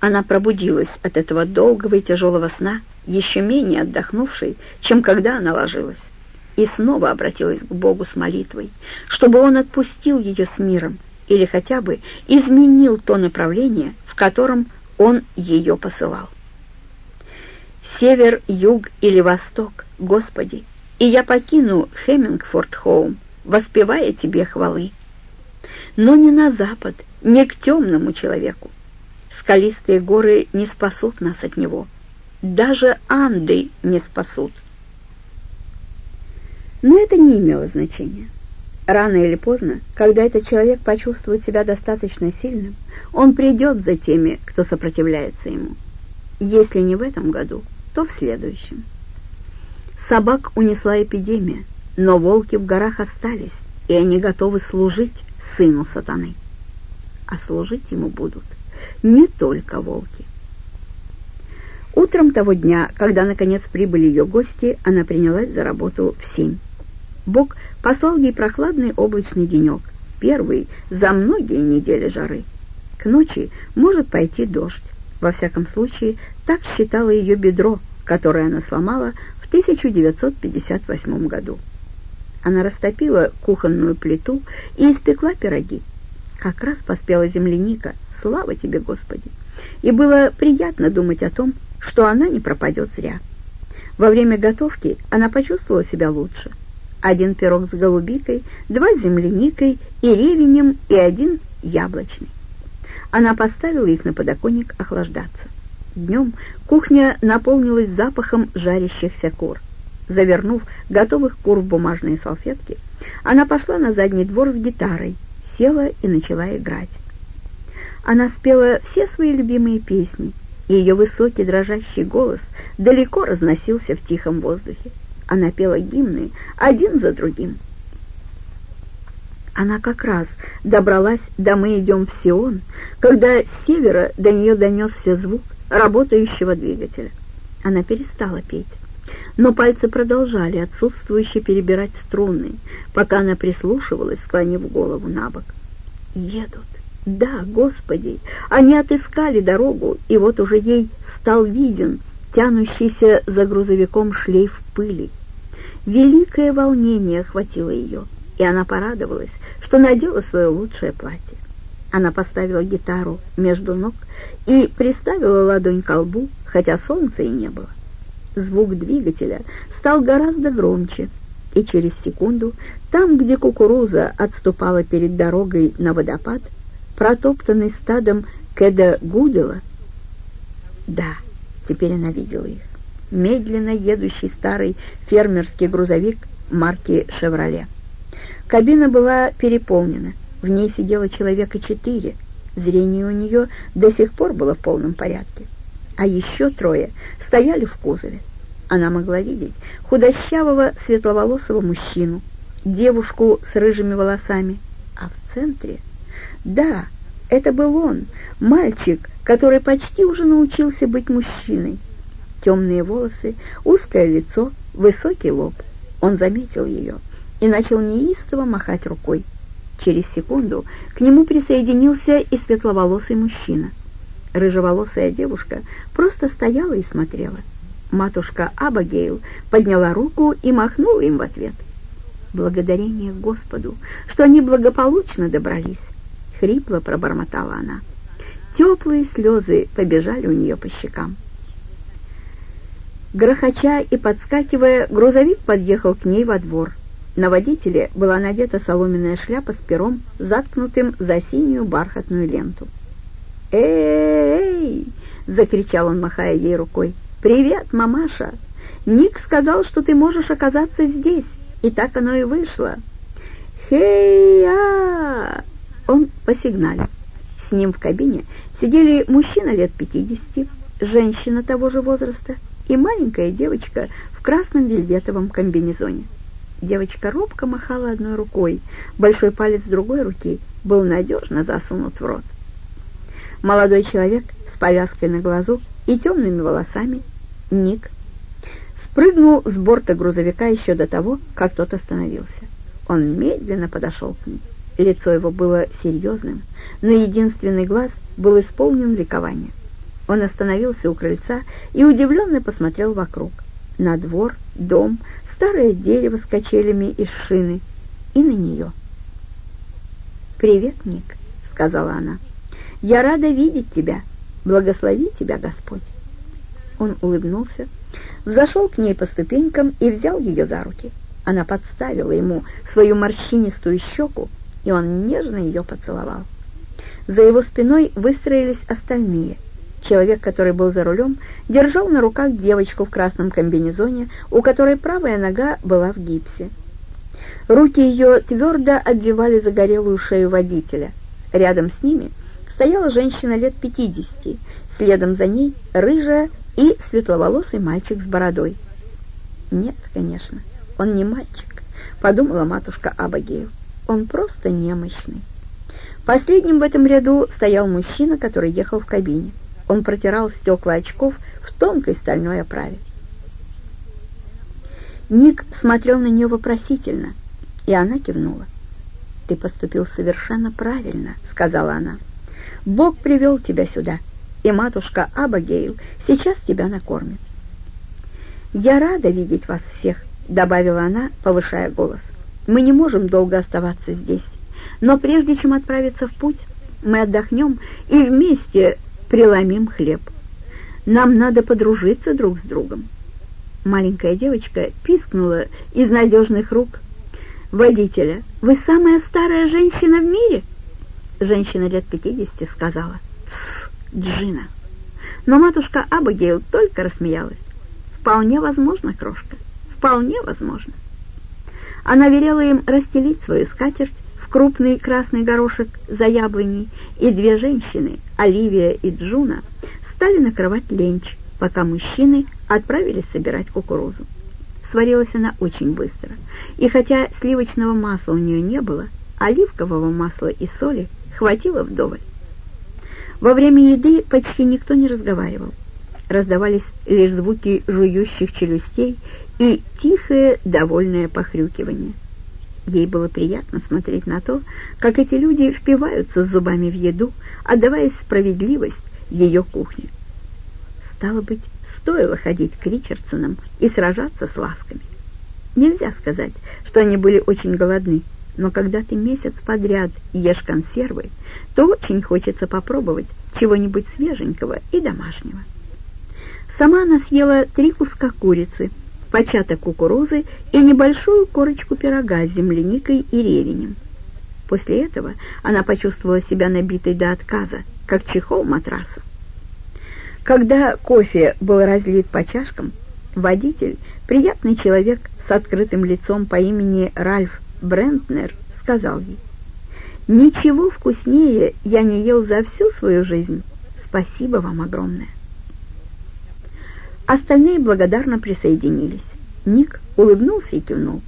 Она пробудилась от этого долгого и тяжелого сна, еще менее отдохнувшей, чем когда она ложилась, и снова обратилась к Богу с молитвой, чтобы Он отпустил ее с миром или хотя бы изменил то направление, в котором Он ее посылал. Север, юг или восток, Господи, и я покину Хеммингфорд-Хоум, воспевая Тебе хвалы. Но не на запад, не к темному человеку. Скалистые горы не спасут нас от него. Даже Анды не спасут. Но это не имело значения. Рано или поздно, когда этот человек почувствует себя достаточно сильным, он придет за теми, кто сопротивляется ему. Если не в этом году, то в следующем. Собак унесла эпидемия, но волки в горах остались, и они готовы служить сыну сатаны. А служить ему будут не только волки. Утром того дня, когда наконец прибыли ее гости, она принялась за работу в семь. Бог послал ей прохладный облачный денек, первый за многие недели жары. К ночи может пойти дождь. Во всяком случае, так считало ее бедро, которое она сломала в 1958 году. Она растопила кухонную плиту и испекла пироги. Как раз поспела земляника, слава тебе, Господи! И было приятно думать о том, что она не пропадет зря. Во время готовки она почувствовала себя лучше. Один пирог с голубикой, два с земляникой и ревенем и один яблочный. Она поставила их на подоконник охлаждаться. Днем кухня наполнилась запахом жарящихся кур. Завернув готовых кур в бумажные салфетки, она пошла на задний двор с гитарой, села и начала играть. Она спела все свои любимые песни, и ее высокий дрожащий голос далеко разносился в тихом воздухе. Она пела гимны один за другим. Она как раз добралась до «Мы идем в Сион», когда с севера до нее донесся звук работающего двигателя. Она перестала петь, но пальцы продолжали отсутствующе перебирать струны, пока она прислушивалась, склонив голову на бок. «Едут! Да, Господи! Они отыскали дорогу, и вот уже ей стал виден тянущийся за грузовиком шлейф пыли. Великое волнение охватило ее, и она порадовалась, что надела свое лучшее платье. Она поставила гитару между ног и приставила ладонь к лбу, хотя солнца и не было. Звук двигателя стал гораздо громче, и через секунду, там, где кукуруза отступала перед дорогой на водопад, протоптанный стадом Кеда Гудела, да, теперь она видела их, медленно едущий старый фермерский грузовик марки «Шевроле». Кабина была переполнена, в ней сидело человека четыре, зрение у нее до сих пор было в полном порядке, а еще трое стояли в кузове. Она могла видеть худощавого светловолосого мужчину, девушку с рыжими волосами, а в центре... Да, это был он, мальчик, который почти уже научился быть мужчиной темные волосы, узкое лицо, высокий лоб. Он заметил ее и начал неистово махать рукой. Через секунду к нему присоединился и светловолосый мужчина. Рыжеволосая девушка просто стояла и смотрела. Матушка Абагейл подняла руку и махнула им в ответ. «Благодарение Господу, что они благополучно добрались!» — хрипло пробормотала она. Теплые слезы побежали у нее по щекам. Грохоча и подскакивая, грузовик подъехал к ней во двор. На водителе была надета соломенная шляпа с пером, заткнутым за синюю бархатную ленту. «Эй!» — закричал он, махая ей рукой. «Привет, мамаша! Ник сказал, что ты можешь оказаться здесь, и так оно и вышло. Хей-а!» Он посигналил. С ним в кабине сидели мужчина лет пятидесяти, женщина того же возраста — и маленькая девочка в красном вельветовом комбинезоне. Девочка робко махала одной рукой, большой палец другой руки был надежно засунут в рот. Молодой человек с повязкой на глазу и темными волосами, Ник, спрыгнул с борта грузовика еще до того, как тот остановился. Он медленно подошел к ним. Лицо его было серьезным, но единственный глаз был исполнен ликования. Он остановился у крыльца и удивленно посмотрел вокруг. На двор, дом, старое дерево с качелями из шины и на нее. «Привет, Ник», — сказала она. «Я рада видеть тебя. Благослови тебя, Господь». Он улыбнулся, взошел к ней по ступенькам и взял ее за руки. Она подставила ему свою морщинистую щеку, и он нежно ее поцеловал. За его спиной выстроились остальные — Человек, который был за рулем, держал на руках девочку в красном комбинезоне, у которой правая нога была в гипсе. Руки ее твердо обвивали загорелую шею водителя. Рядом с ними стояла женщина лет пятидесяти, следом за ней рыжая и светловолосый мальчик с бородой. «Нет, конечно, он не мальчик», — подумала матушка Абагею. «Он просто немощный». Последним в этом ряду стоял мужчина, который ехал в кабине. Он протирал стекла очков в тонкой стальной оправе. Ник смотрел на нее вопросительно, и она кивнула. «Ты поступил совершенно правильно», — сказала она. «Бог привел тебя сюда, и матушка Абагейл сейчас тебя накормит». «Я рада видеть вас всех», — добавила она, повышая голос. «Мы не можем долго оставаться здесь, но прежде чем отправиться в путь, мы отдохнем и вместе преломим хлеб. Нам надо подружиться друг с другом. Маленькая девочка пискнула из надежных рук водителя. «Вы самая старая женщина в мире?» Женщина лет пятидесяти сказала. Джина». Но матушка Абагейл только рассмеялась. «Вполне возможно, крошка, вполне возможно». Она велела им расстелить свою скатерть крупный красный горошек за яблоней, и две женщины, Оливия и Джуна, стали накрывать ленч, пока мужчины отправились собирать кукурузу. Сварилась она очень быстро, и хотя сливочного масла у нее не было, оливкового масла и соли хватило вдоволь. Во время еды почти никто не разговаривал. Раздавались лишь звуки жующих челюстей и тихое довольное похрюкивание. Ей было приятно смотреть на то, как эти люди впиваются зубами в еду, отдавая справедливость ее кухне. Стало быть, стоило ходить к Ричардсонам и сражаться с ласками. Нельзя сказать, что они были очень голодны, но когда ты месяц подряд ешь консервы, то очень хочется попробовать чего-нибудь свеженького и домашнего. Сама она съела три куска курицы – початок кукурузы и небольшую корочку пирога с земляникой и ревенем. После этого она почувствовала себя набитой до отказа, как чехол матраса. Когда кофе был разлит по чашкам, водитель, приятный человек с открытым лицом по имени Ральф Брентнер, сказал ей, «Ничего вкуснее я не ел за всю свою жизнь. Спасибо вам огромное». Остальные благодарно присоединились. Ник улыбнулся и кивнул.